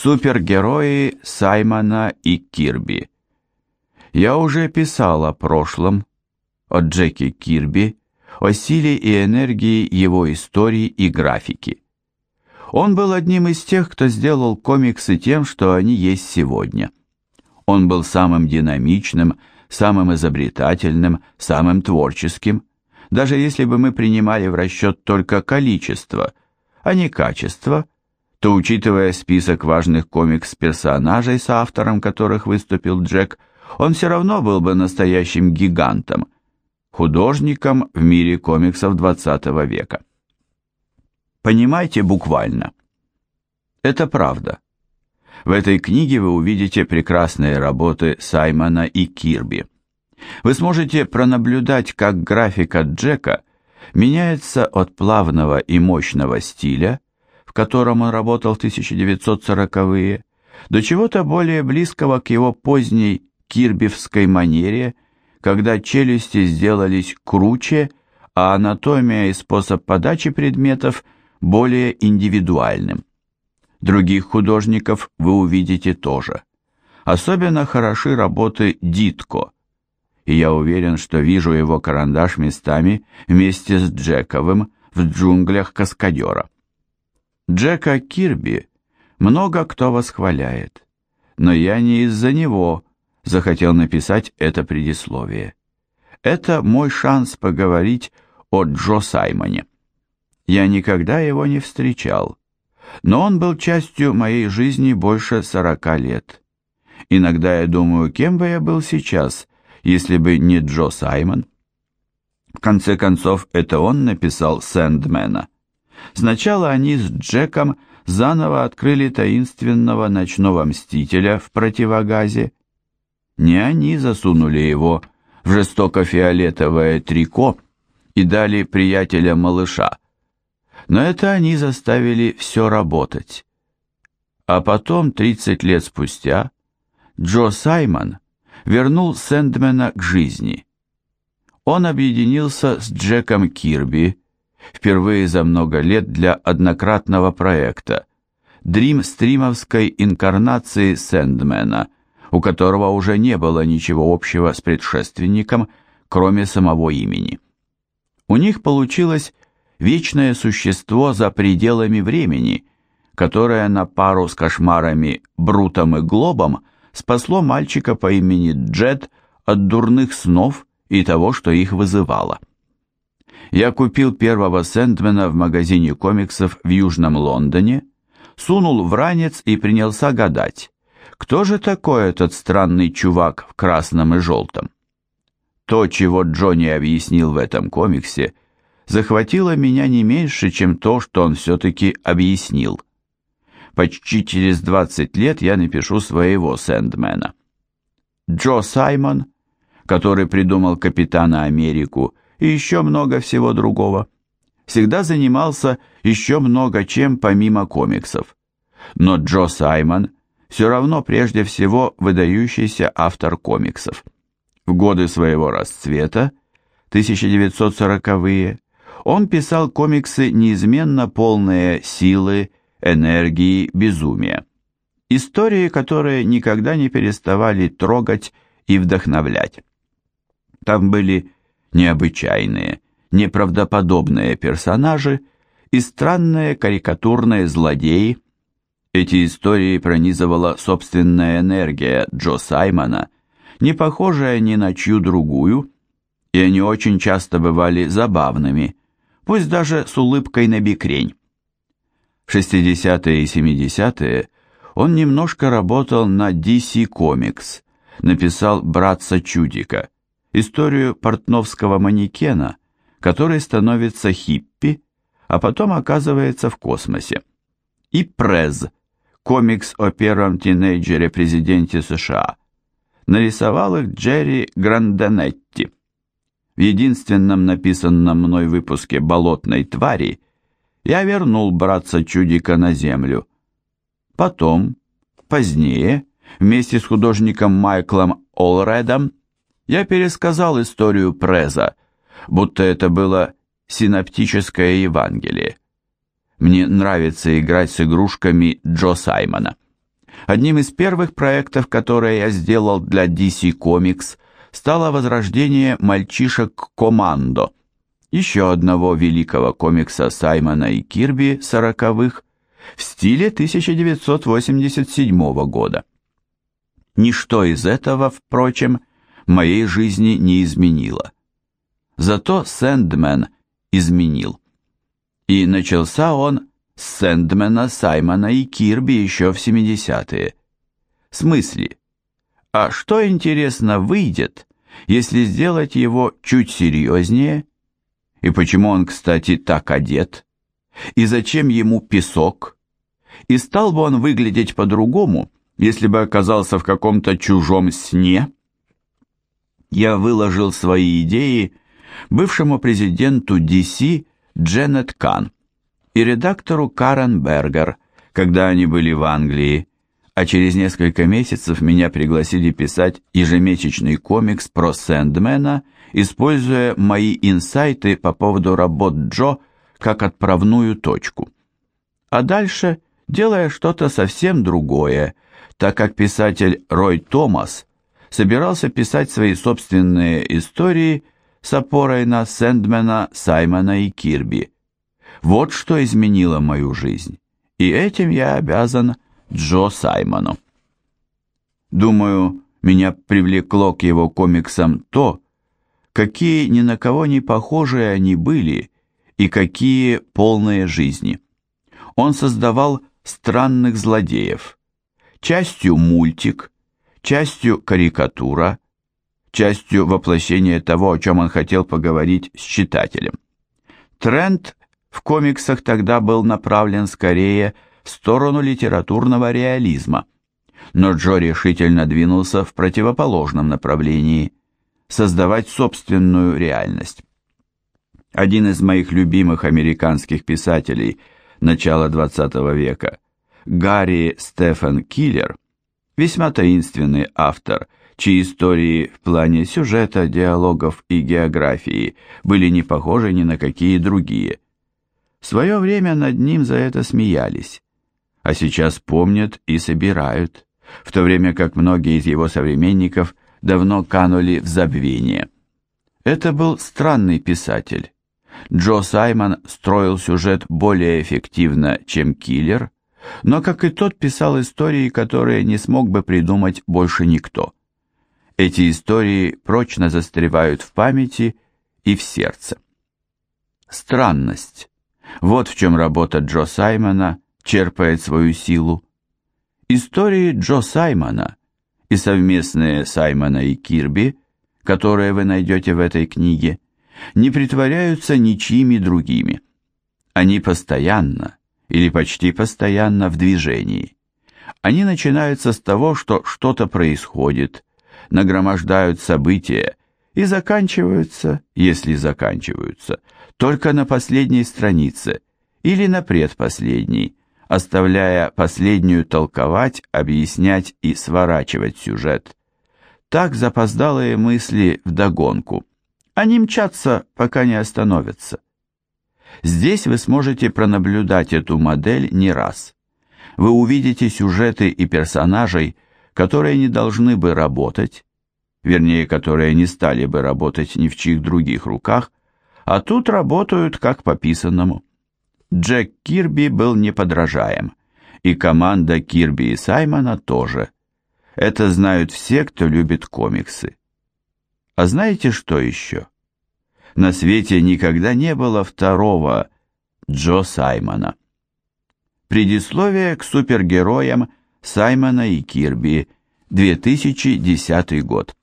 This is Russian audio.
Супергерои Саймона и Кирби. Я уже писал о прошлом, о Джеке Кирби, о силе и энергии его истории и графики. Он был одним из тех, кто сделал комиксы тем, что они есть сегодня. Он был самым динамичным, самым изобретательным, самым творческим, даже если бы мы принимали в расчет только количество, а не качество, то, учитывая список важных комикс-персонажей, с автором которых выступил Джек, он все равно был бы настоящим гигантом, художником в мире комиксов 20 века. Понимайте буквально. Это правда. В этой книге вы увидите прекрасные работы Саймона и Кирби. Вы сможете пронаблюдать, как графика Джека меняется от плавного и мощного стиля, в котором он работал в 1940-е, до чего-то более близкого к его поздней кирбивской манере, когда челюсти сделались круче, а анатомия и способ подачи предметов более индивидуальным. Других художников вы увидите тоже. Особенно хороши работы Дитко, и я уверен, что вижу его карандаш местами вместе с Джековым в джунглях Каскадера. Джека Кирби много кто восхваляет, но я не из-за него захотел написать это предисловие. Это мой шанс поговорить о Джо Саймоне. Я никогда его не встречал, но он был частью моей жизни больше сорока лет. Иногда я думаю, кем бы я был сейчас, если бы не Джо Саймон. В конце концов, это он написал «Сэндмена». Сначала они с Джеком заново открыли таинственного ночного мстителя в противогазе. Не они засунули его в жестоко-фиолетовое трико и дали приятеля малыша, но это они заставили все работать. А потом, 30 лет спустя, Джо Саймон вернул Сэндмена к жизни. Он объединился с Джеком Кирби, впервые за много лет для однократного проекта Дрим-стримовской инкарнации Сэндмена, у которого уже не было ничего общего с предшественником, кроме самого имени. У них получилось вечное существо за пределами времени, которое на пару с кошмарами Брутом и Глобом спасло мальчика по имени Джет от дурных снов и того, что их вызывало. Я купил первого Сэндмена в магазине комиксов в Южном Лондоне, сунул в ранец и принялся гадать, кто же такой этот странный чувак в красном и желтом. То, чего Джонни объяснил в этом комиксе, захватило меня не меньше, чем то, что он все-таки объяснил. Почти через 20 лет я напишу своего Сэндмена. Джо Саймон, который придумал Капитана Америку, и еще много всего другого. Всегда занимался еще много чем помимо комиксов. Но Джо Саймон все равно прежде всего выдающийся автор комиксов. В годы своего расцвета, 1940-е, он писал комиксы неизменно полные силы, энергии, безумия. Истории, которые никогда не переставали трогать и вдохновлять. Там были необычайные, неправдоподобные персонажи и странные карикатурные злодеи. Эти истории пронизывала собственная энергия Джо Саймона, не похожая ни на чью другую, и они очень часто бывали забавными, пусть даже с улыбкой на бикрень. В 60-е и 70-е он немножко работал на DC Comics, написал «Братца Чудика», историю портновского манекена, который становится хиппи, а потом оказывается в космосе. И През, комикс о первом тинейджере-президенте США, нарисовал их Джерри Гранденетти. В единственном написанном мной выпуске «Болотной твари» я вернул братца Чудика на землю. Потом, позднее, вместе с художником Майклом Олредом, я пересказал историю Преза, будто это было синоптическое Евангелие. Мне нравится играть с игрушками Джо Саймона. Одним из первых проектов, которые я сделал для DC Comics, стало возрождение «Мальчишек Командо», еще одного великого комикса Саймона и Кирби сороковых в стиле 1987 года. Ничто из этого, впрочем, моей жизни не изменило. Зато Сэндмен изменил. И начался он с Сэндмена, Саймона и Кирби еще в 70-е. В смысле? А что, интересно, выйдет, если сделать его чуть серьезнее? И почему он, кстати, так одет? И зачем ему песок? И стал бы он выглядеть по-другому, если бы оказался в каком-то чужом сне? Я выложил свои идеи бывшему президенту DC Дженнет Кан и редактору Карен Бергер, когда они были в Англии, а через несколько месяцев меня пригласили писать ежемесячный комикс про Сэндмена, используя мои инсайты по поводу работ Джо как отправную точку. А дальше делая что-то совсем другое, так как писатель Рой Томас собирался писать свои собственные истории – с опорой на Сэндмена, Саймона и Кирби. Вот что изменило мою жизнь, и этим я обязан Джо Саймону. Думаю, меня привлекло к его комиксам то, какие ни на кого не похожие они были и какие полные жизни. Он создавал странных злодеев, частью мультик, частью карикатура, частью воплощения того, о чем он хотел поговорить с читателем. Тренд в комиксах тогда был направлен скорее в сторону литературного реализма, но Джо решительно двинулся в противоположном направлении – создавать собственную реальность. Один из моих любимых американских писателей начала XX века, Гарри Стефан Киллер, весьма таинственный автор – чьи истории в плане сюжета, диалогов и географии были не похожи ни на какие другие. В свое время над ним за это смеялись, а сейчас помнят и собирают, в то время как многие из его современников давно канули в забвение. Это был странный писатель. Джо Саймон строил сюжет более эффективно, чем Киллер, но, как и тот, писал истории, которые не смог бы придумать больше никто. Эти истории прочно застревают в памяти и в сердце. Странность. Вот в чем работа Джо Саймона черпает свою силу. Истории Джо Саймона и совместные Саймона и Кирби, которые вы найдете в этой книге, не притворяются ничьими другими. Они постоянно или почти постоянно в движении. Они начинаются с того, что что-то происходит, нагромождают события и заканчиваются, если заканчиваются, только на последней странице или на предпоследней, оставляя последнюю толковать, объяснять и сворачивать сюжет. Так запоздалые мысли вдогонку. Они мчатся, пока не остановятся. Здесь вы сможете пронаблюдать эту модель не раз. Вы увидите сюжеты и персонажей, которые не должны бы работать, вернее, которые не стали бы работать ни в чьих других руках, а тут работают как по писанному. Джек Кирби был неподражаем, и команда Кирби и Саймона тоже. Это знают все, кто любит комиксы. А знаете что еще? На свете никогда не было второго Джо Саймона. Предисловие к супергероям Саймона и Кирби, 2010 год.